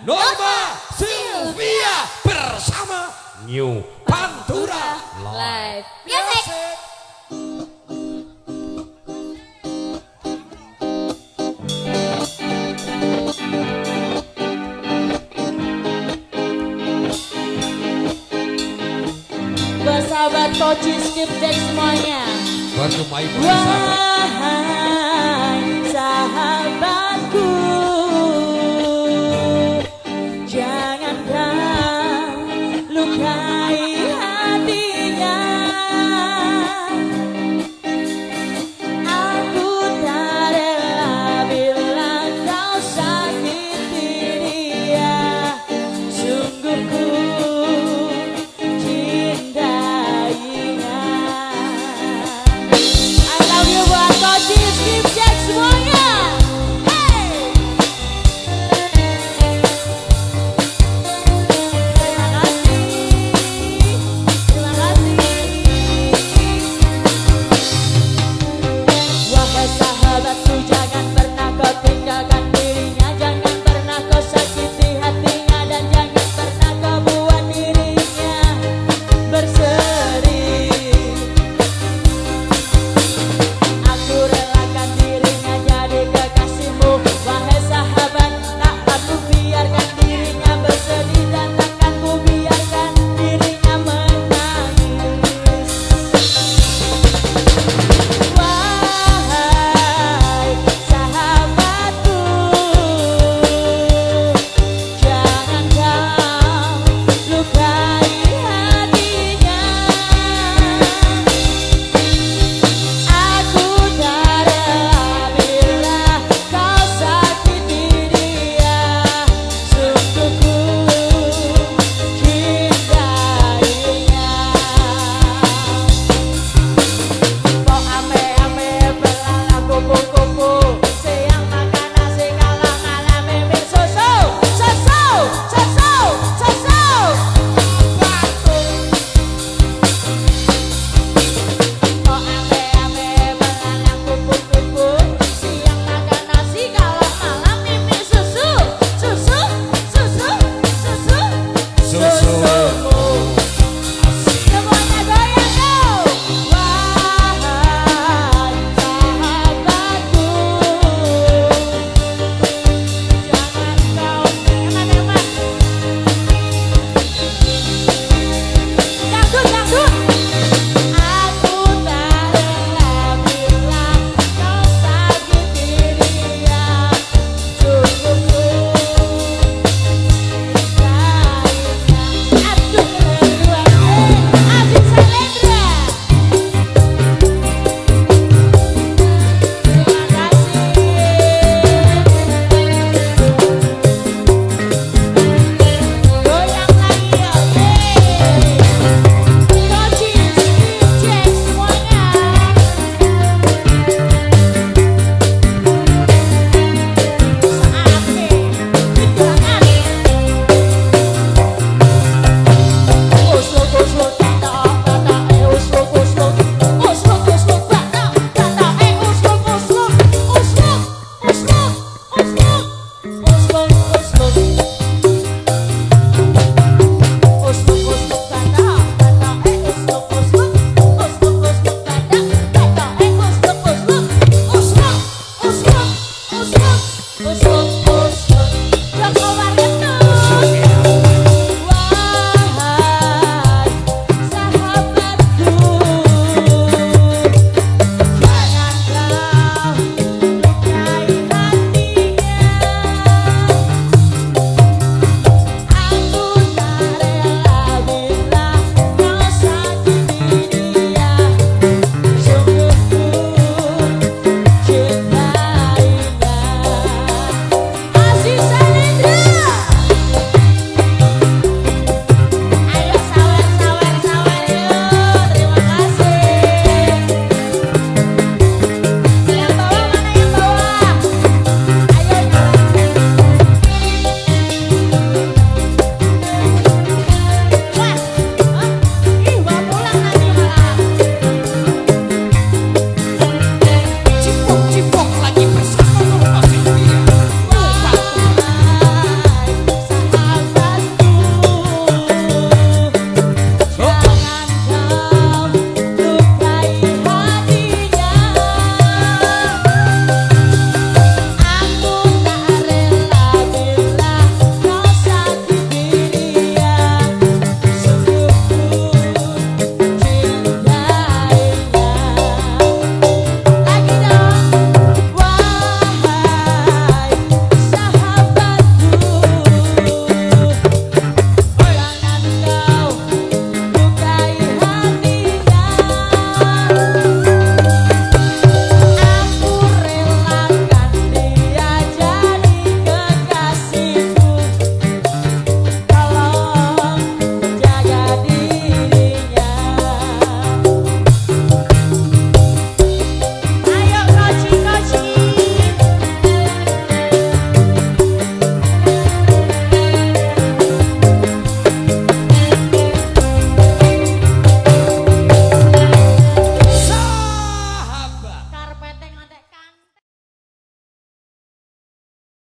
Norma Sylvia bersama New Pantura Live. Music. Buat sahabat Toci Skip Deck semuanya Buat rumah ibu